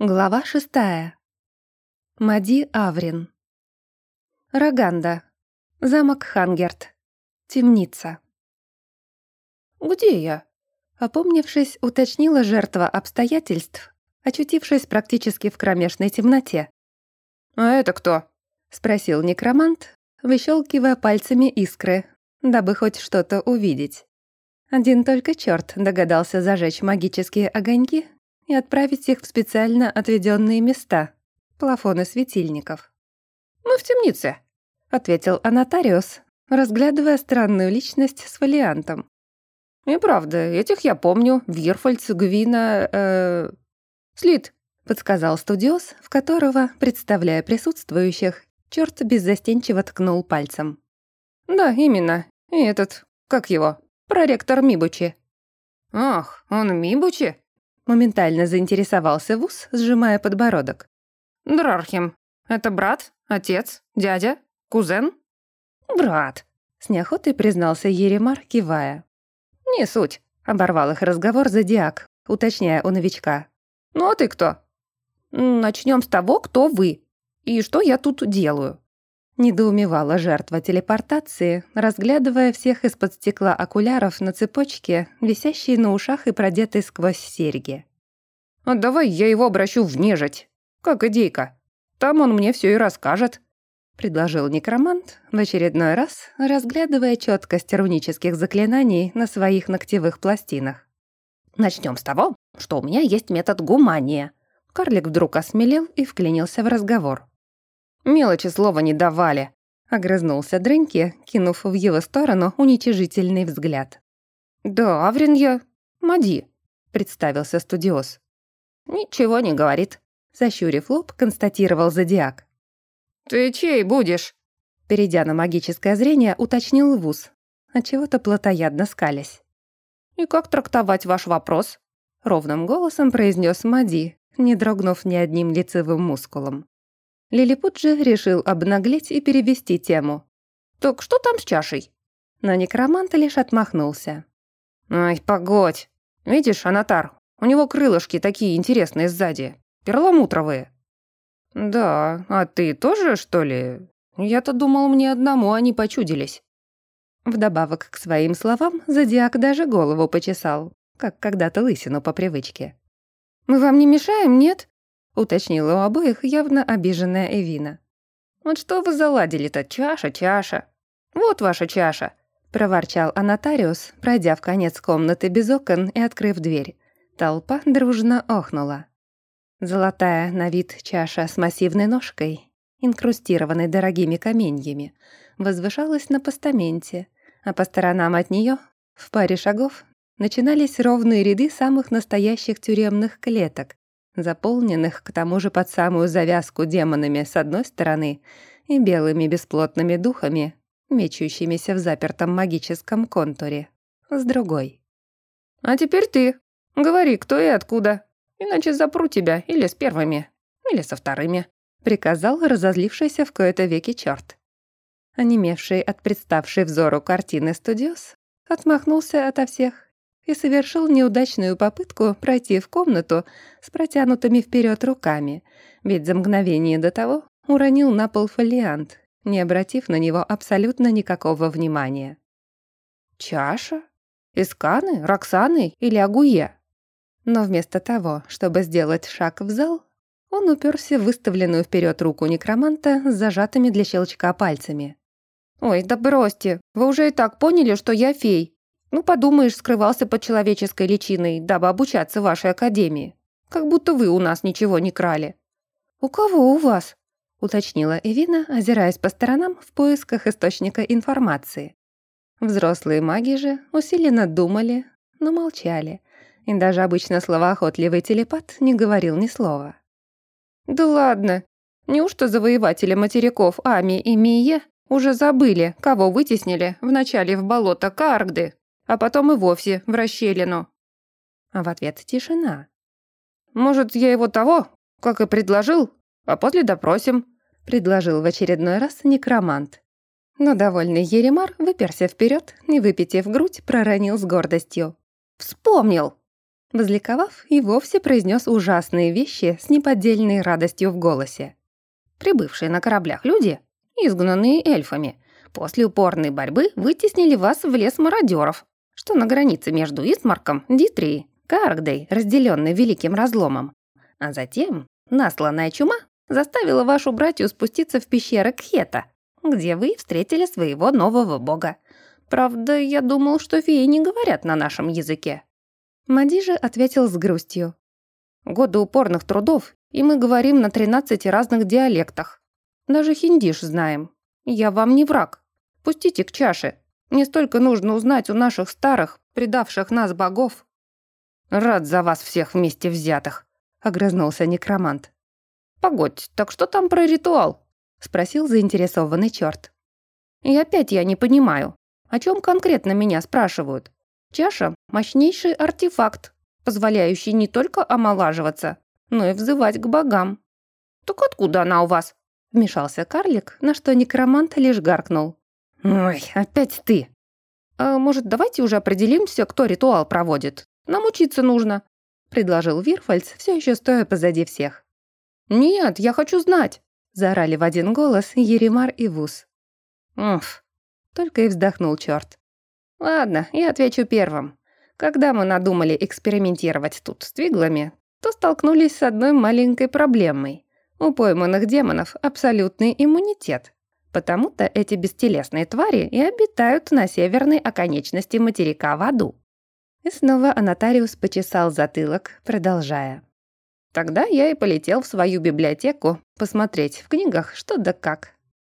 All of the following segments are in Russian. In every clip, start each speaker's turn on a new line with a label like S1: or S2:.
S1: Глава шестая. Мади Аврин. Роганда. Замок Хангерт. Темница. «Где я?» Опомнившись, уточнила жертва обстоятельств, очутившись практически в кромешной темноте.
S2: «А это кто?»
S1: — спросил некромант, выщелкивая пальцами искры, дабы хоть что-то увидеть. Один только черт догадался зажечь магические огоньки и отправить их в специально отведенные места — плафоны светильников.
S2: «Мы в темнице», —
S1: ответил Анатариус, разглядывая странную личность с фолиантом.
S2: «И правда, этих я помню. Вирфальц, Гвина... Э... Слит», —
S1: подсказал студиос, в которого, представляя присутствующих, черт беззастенчиво ткнул пальцем.
S2: «Да, именно. И этот... Как его? Проректор Мибучи». «Ах, он Мибучи?»
S1: Моментально заинтересовался Вуз, сжимая подбородок.
S2: «Дрархим, это брат, отец, дядя, кузен?»
S1: «Брат», — с неохотой признался Еремар, кивая.
S2: «Не суть», —
S1: оборвал их разговор Зодиак, уточняя у новичка.
S2: «Ну а ты кто?» «Начнем с того, кто вы и что я тут делаю».
S1: Недоумевала жертва телепортации, разглядывая всех из-под стекла окуляров на цепочке, висящие на ушах и продетые сквозь серьги.
S2: «А давай я его обращу в нежить, как идейка. Там он мне все и расскажет», —
S1: предложил некромант, в очередной раз разглядывая четкость рунических заклинаний на своих ногтевых пластинах.
S2: Начнем с того, что у меня есть метод гумания».
S1: Карлик вдруг осмелел и вклинился в разговор.
S2: Мелочи слова не давали», —
S1: огрызнулся Дрынки, кинув в его сторону уничижительный взгляд.
S2: «Да, Аврин я. Мади», —
S1: представился студиос.
S2: «Ничего не говорит», —
S1: защурив лоб, констатировал Зодиак.
S2: «Ты чей будешь?»
S1: Перейдя на магическое зрение, уточнил Вуз, отчего-то плотоядно скалясь.
S2: «И как трактовать ваш вопрос?»
S1: Ровным голосом произнес Мади, не дрогнув ни одним лицевым мускулом. Лилипут же решил обнаглеть и перевести тему.
S2: «Так что там с чашей?»
S1: Но некромант лишь отмахнулся.
S2: «Ай, погодь! Видишь, Анатар, у него крылышки такие интересные сзади, перламутровые». «Да, а ты тоже, что ли? Я-то думал, мне одному они почудились».
S1: Вдобавок к своим словам, Зодиак даже голову почесал, как когда-то лысину по привычке.
S2: «Мы вам не мешаем, нет?»
S1: Уточнила у обоих явно обиженная Эвина.
S2: «Вот что вы заладили-то, чаша, чаша? Вот ваша чаша!»
S1: проворчал Анатариус, пройдя в конец комнаты без окон и открыв дверь. Толпа дружно охнула. Золотая на вид чаша с массивной ножкой, инкрустированной дорогими каменьями, возвышалась на постаменте, а по сторонам от нее, в паре шагов, начинались ровные ряды самых настоящих тюремных клеток, заполненных к тому же под самую завязку демонами с одной стороны и белыми бесплотными духами, мечущимися в запертом магическом контуре, с другой.
S2: «А теперь ты. Говори, кто и откуда. Иначе запру тебя или с первыми, или со вторыми»,
S1: приказал разозлившийся в кои-то веки черт. Онемевший от представшей взору картины студиос отмахнулся ото всех и совершил неудачную попытку пройти в комнату с протянутыми вперед руками, ведь за мгновение до того уронил на пол фолиант, не обратив на него абсолютно никакого внимания.
S2: «Чаша? Исканы? Роксаны или Агуе?»
S1: Но вместо того, чтобы сделать шаг в зал, он уперся в выставленную вперед руку некроманта с зажатыми для щелчка пальцами.
S2: «Ой, да бросьте, вы уже и так поняли, что я фей», ну, подумаешь, скрывался под человеческой личиной, дабы обучаться в вашей академии. Как будто вы у нас ничего не крали».
S1: «У кого у вас?» — уточнила Эвина, озираясь по сторонам в поисках источника информации. Взрослые маги же усиленно думали, но молчали, и даже обычно словоохотливый телепат не говорил ни слова.
S2: «Да ладно! Неужто завоеватели материков Ами и Мие уже забыли, кого вытеснили вначале в болото Каргды, а потом и вовсе в расщелину.
S1: А в ответ тишина.
S2: «Может, я его того, как и предложил, а после допросим»,
S1: предложил в очередной раз некромант. Но довольный Еремар выперся вперед, не выпитив грудь, проронил с гордостью.
S2: «Вспомнил!
S1: Возликовав, и вовсе произнес ужасные вещи с неподдельной радостью в голосе.
S2: Прибывшие на кораблях люди, изгнанные эльфами, после упорной борьбы вытеснили вас в лес мародеров, что на границе между Истмарком, Дитрией, Каргдой, разделенной великим разломом. А затем насланная чума заставила вашу братью спуститься в пещеры Кхета, где вы встретили своего нового бога. Правда, я думал, что феи не говорят на нашем языке».
S1: Мади же ответил с грустью.
S2: «Годы упорных трудов, и мы говорим на 13 разных диалектах. Даже хиндиш знаем. Я вам не враг. Пустите к чаше. Мне столько нужно узнать у наших старых, предавших нас богов». «Рад за вас всех вместе взятых», — огрызнулся некромант. «Погодь, так что там про ритуал?» — спросил заинтересованный черт. «И опять я не понимаю, о чем конкретно меня спрашивают? Чаша — мощнейший артефакт, позволяющий не только омолаживаться, но и взывать к богам». «Так откуда она у вас?» — вмешался карлик, на что некромант лишь гаркнул. «Ой, опять ты!» «А может, давайте уже определимся, кто ритуал проводит? Нам учиться нужно», — предложил Вирфальц, все еще стоя позади всех. «Нет, я хочу знать!» — заорали в один голос Еремар и Вуз. «Уф!» — только и вздохнул черт. «Ладно, я отвечу первым. Когда мы надумали экспериментировать тут с твиглами, то столкнулись с одной маленькой проблемой. У пойманных демонов абсолютный иммунитет. Потому-то эти бестелесные твари и обитают на северной оконечности материка в аду». И снова Анатариус почесал затылок, продолжая. Тогда я и полетел в свою библиотеку посмотреть в книгах что да как.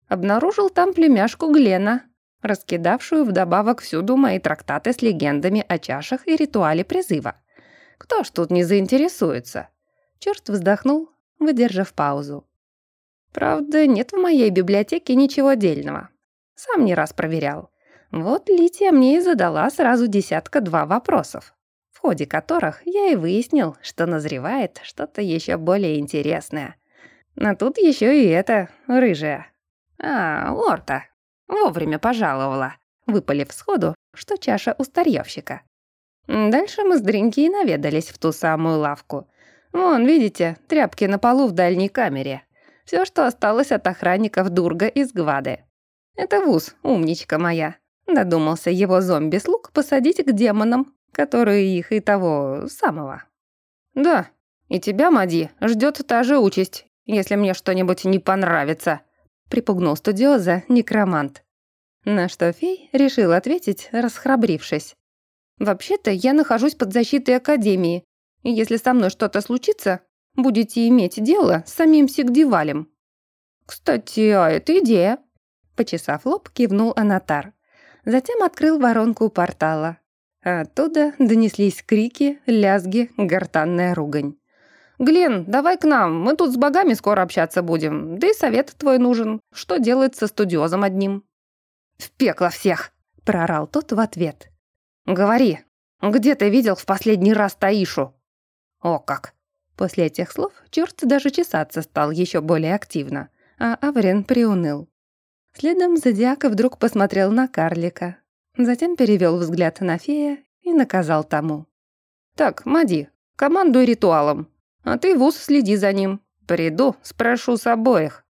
S2: Обнаружил там племяшку Глена, раскидавшую вдобавок всюду мои трактаты с легендами о чашах и ритуале призыва. Кто ж тут не заинтересуется? Черт вздохнул, выдержав паузу. Правда, нет в моей библиотеке ничего дельного. Сам не раз проверял. Вот Лития мне и задала сразу десятка-два вопросов в ходе которых я и выяснил, что назревает что-то еще более интересное. Но тут еще и это, рыжая. А, Лорта, вовремя пожаловала, выпалив сходу, что чаша у старьевщика. Дальше мы с Дринки и наведались в ту самую лавку. Вон, видите, тряпки на полу в дальней камере. Все, что осталось от охранников Дурга из Гвады. Это Вуз, умничка моя. Додумался его зомби-слуг посадить к демонам, которые их и того самого. Да, и тебя, Мади, ждет та же участь, если мне что-нибудь не понравится, припугнул студиоза некромант. На что фей решил ответить, расхрабрившись. «Вообще-то я нахожусь под защитой Академии, и если со мной что-то случится, будете иметь дело с самим Сигдивалем». «Кстати, а это идея», — почесав лоб, кивнул Анатар. Затем открыл воронку портала, оттуда донеслись крики, лязги, гортанная ругань. «Глен, давай к нам, мы тут с богами скоро общаться будем, да и совет твой нужен, что делать со студиозом одним?» «В пекло всех!» — прорал тот в ответ. «Говори, где ты видел в последний раз Таишу?» «О как!» После этих слов черт даже чесаться стал еще более активно, а Аврин приуныл. Следом Зодиак вдруг посмотрел на карлика, Затем перевел взгляд на фея и наказал тому. «Так, Мади, командуй ритуалом, а ты, Вуз, следи за ним. Приду, спрошу с обоих».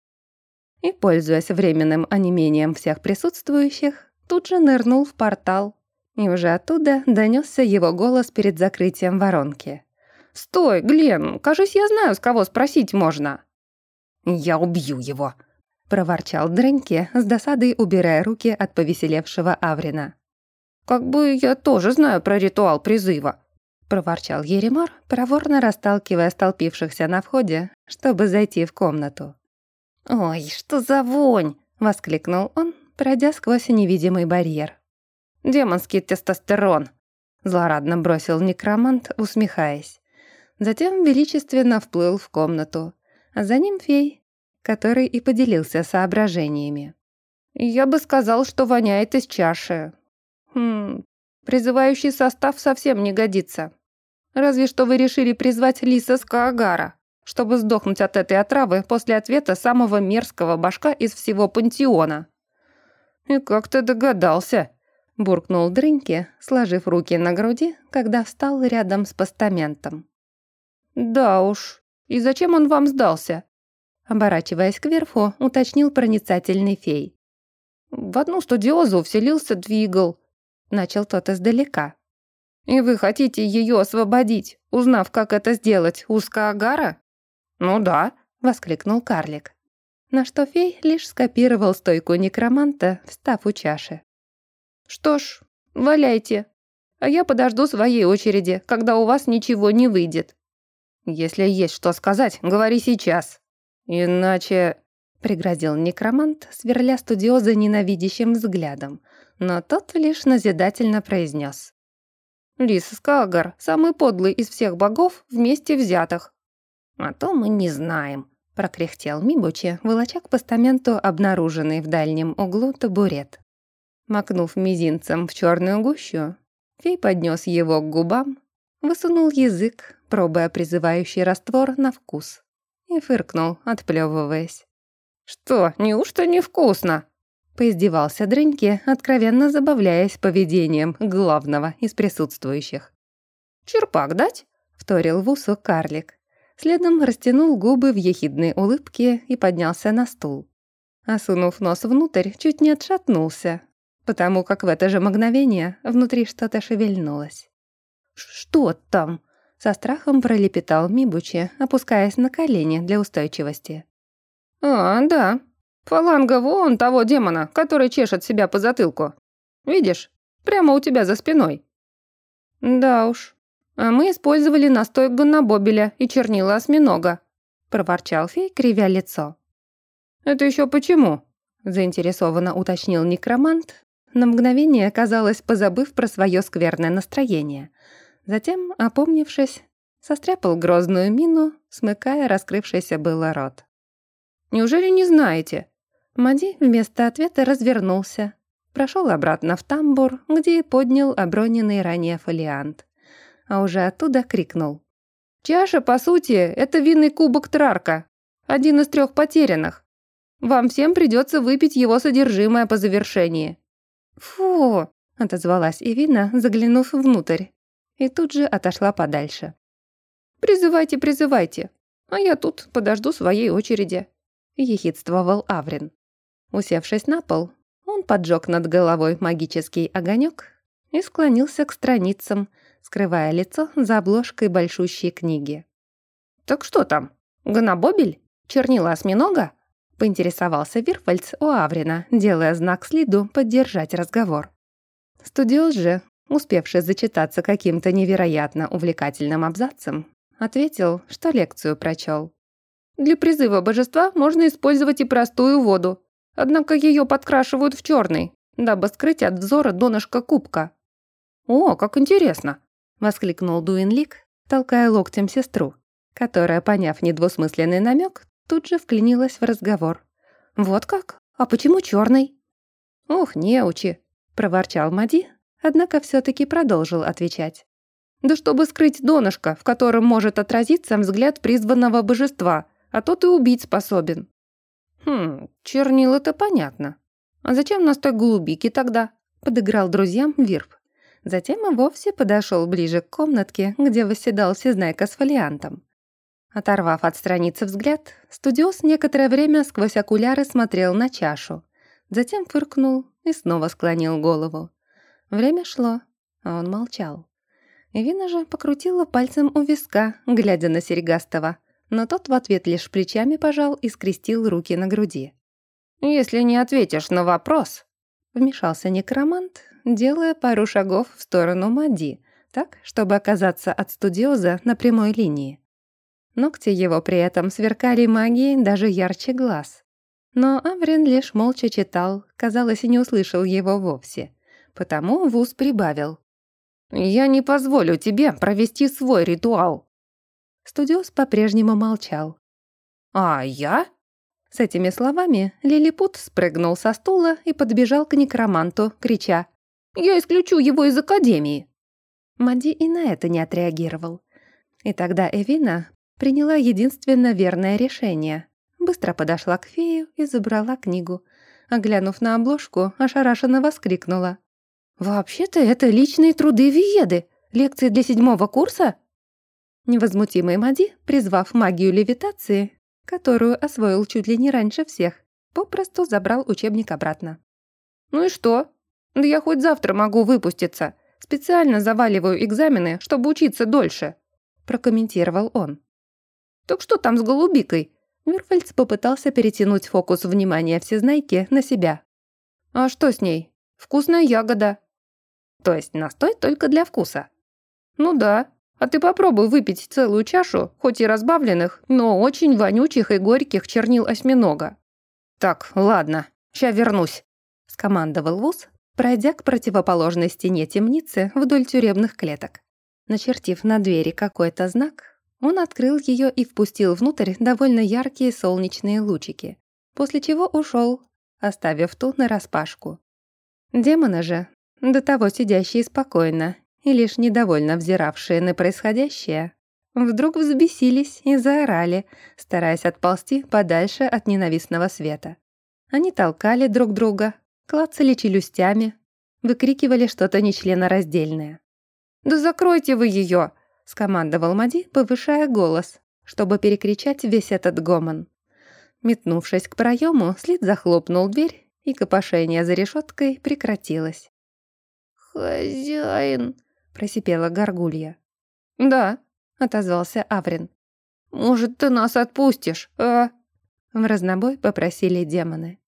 S2: И, пользуясь временным онемением всех присутствующих, тут же нырнул в портал, и уже оттуда донесся его голос перед закрытием воронки. «Стой, Глен, кажись, я знаю, с кого спросить можно». «Я убью его», проворчал Дреньке, с досадой убирая руки от повеселевшего Аврина. «Как бы я тоже знаю про ритуал призыва», — проворчал Еремар, проворно расталкивая столпившихся на входе, чтобы зайти в комнату. «Ой, что за вонь!» — воскликнул он, пройдя сквозь невидимый барьер. «Демонский тестостерон!» — злорадно бросил некромант, усмехаясь. Затем величественно вплыл в комнату, а за ним фей, который и поделился соображениями. «Я бы сказал, что воняет из чаши. Хм, призывающий состав совсем не годится. Разве что вы решили призвать Лиса Скаагара, чтобы сдохнуть от этой отравы после ответа самого мерзкого башка из всего пантеона». «И как ты догадался?»
S1: буркнул Дрыньки, сложив руки на груди, когда встал рядом с постаментом.
S2: «Да уж, и зачем он вам сдался?»
S1: Оборачиваясь кверху, уточнил проницательный фей.
S2: «В одну студиозу вселился Двигал», — начал тот издалека. «И вы хотите ее освободить, узнав, как это сделать, узкоагара?» «Ну да», — воскликнул карлик.
S1: На что фей лишь скопировал стойку некроманта, встав у чаши.
S2: «Что ж, валяйте, а я подожду своей очереди, когда у вас ничего не выйдет». «Если есть что сказать, говори сейчас. Иначе...»
S1: Пригрозил некромант, сверля студиоза ненавидящим взглядом, но тот лишь назидательно произнес.
S2: «Лис Скагар, самый подлый из всех богов вместе взятых».
S1: «А то мы не знаем», — прокряхтел Мибучи, волоча к постаменту обнаруженный в дальнем углу табурет. Макнув мизинцем в черную гущу, фей поднес его к губам, высунул язык, пробуя призывающий раствор на вкус, и фыркнул, отплевываясь.
S2: «Что, неужто невкусно?»
S1: Поиздевался Дрыньки, откровенно забавляясь поведением главного из присутствующих.
S2: «Черпак дать?»
S1: — вторил в усу карлик. Следом растянул губы в ехидной улыбке и поднялся на стул. Осунув нос внутрь, чуть не отшатнулся, потому как в это же мгновение внутри что-то шевельнулось. «Что там?» — со страхом пролепетал Мибучи, опускаясь на колени для устойчивости.
S2: «А, да. Фаланга вон того демона, который чешет себя по затылку. Видишь? Прямо у тебя за спиной». «Да уж. А мы использовали настой гоннобобеля и чернила осьминога», — проворчал фей, кривя лицо. «Это еще почему?» — заинтересованно уточнил некромант, на мгновение, казалось, позабыв про свое скверное настроение. Затем, опомнившись, состряпал грозную мину, смыкая раскрывшийся было рот. «Неужели не знаете?» Мади вместо ответа развернулся, прошел обратно в тамбур, где и поднял оброненный ранее фолиант. А уже оттуда крикнул. «Чаша, по сути, это винный кубок Трарка, один из трех потерянных. Вам всем придется выпить его содержимое по завершении».
S1: «Фу!» — отозвалась Ивина, заглянув внутрь, и тут же отошла подальше.
S2: «Призывайте, призывайте, а я тут подожду своей очереди», — ехидствовал Аврин.
S1: Усевшись на пол, он поджег над головой магический огонек и склонился к страницам, скрывая лицо за обложкой большущей книги.
S2: «Так что там? Гонобобель? Чернила осьминога?» — поинтересовался Вирфальц у Аврина, делая знак Слиду поддержать разговор.
S1: Студиоз же, успевший зачитаться каким-то невероятно увлекательным абзацем, ответил, что лекцию прочел.
S2: Для призыва божества можно использовать и простую воду, однако ее подкрашивают в черный, дабы скрыть от взора донышко кубка. «О, как интересно!» — воскликнул Дуинлик, толкая локтем сестру, которая, поняв недвусмысленный намек, тут же вклинилась в разговор. «Вот как? А почему черный?»
S1: «Ох, неучи!» — проворчал Мади, однако все-таки продолжил отвечать.
S2: «Да чтобы скрыть донышко, в котором может отразиться взгляд призванного божества, а тот и убить способен». «Хм, чернил это понятно. А зачем настой голубики тогда?» — подыграл друзьям Вирб.
S1: Затем и вовсе подошел ближе к комнатке, где восседал Сезнайка с фолиантом. Оторвав от страницы взгляд, студиос некоторое время сквозь окуляры смотрел на чашу. Затем фыркнул и снова склонил голову. Время шло, а он молчал. Вина же покрутила пальцем у виска, глядя на Серегастова но тот в ответ лишь плечами пожал и скрестил руки на груди.
S2: «Если не ответишь на вопрос», — вмешался некромант, делая пару шагов в сторону Мади, так, чтобы оказаться от студиоза на прямой линии.
S1: Ногти его при этом сверкали магией даже ярче глаз. Но Аврин лишь молча читал, казалось, и не услышал его вовсе. Потому Вуз прибавил.
S2: «Я не позволю тебе провести свой ритуал».
S1: Студиос по-прежнему молчал.
S2: «А я?»
S1: С этими словами Лилипут спрыгнул со стула и подбежал к некроманту, крича «Я исключу его из Академии!» Мади и на это не отреагировал. И тогда Эвина приняла единственно верное решение. Быстро подошла к фею и забрала книгу. Оглянув на обложку, ошарашенно воскликнула. «Вообще-то это личные труды Виеды, лекции для седьмого курса?» Невозмутимый Мади, призвав магию левитации, которую освоил чуть ли не раньше всех, попросту забрал учебник обратно.
S2: «Ну и что? Да я хоть завтра могу выпуститься. Специально заваливаю экзамены, чтобы учиться дольше», прокомментировал он. «Так что там с голубикой?» Мюрфельдс попытался перетянуть фокус внимания всезнайки на себя. «А что с ней? Вкусная ягода». «То есть настой только для вкуса?» «Ну да. А ты попробуй выпить целую чашу, хоть и разбавленных, но очень вонючих и горьких чернил осьминога». «Так, ладно, ща вернусь», — скомандовал Вуз, пройдя к противоположной стене темницы вдоль тюремных клеток. Начертив на двери какой-то знак, он открыл ее и впустил внутрь довольно яркие солнечные лучики, после чего ушел, оставив ту нараспашку. Демоны же, до того сидящие спокойно и лишь недовольно взиравшие на происходящее, вдруг взбесились и заорали, стараясь отползти подальше от ненавистного света. Они толкали друг друга, клацали челюстями, выкрикивали что-то нечленораздельное. «Да закройте вы ее!» — скомандовал Мади, повышая голос, чтобы перекричать весь этот гомон. Метнувшись к проему, Слит захлопнул дверь, и копошение за решеткой прекратилось. «Хозяин!» — просипела горгулья.
S1: «Да», — отозвался Аврин.
S2: «Может, ты нас отпустишь, а?»
S1: В разнобой попросили демоны.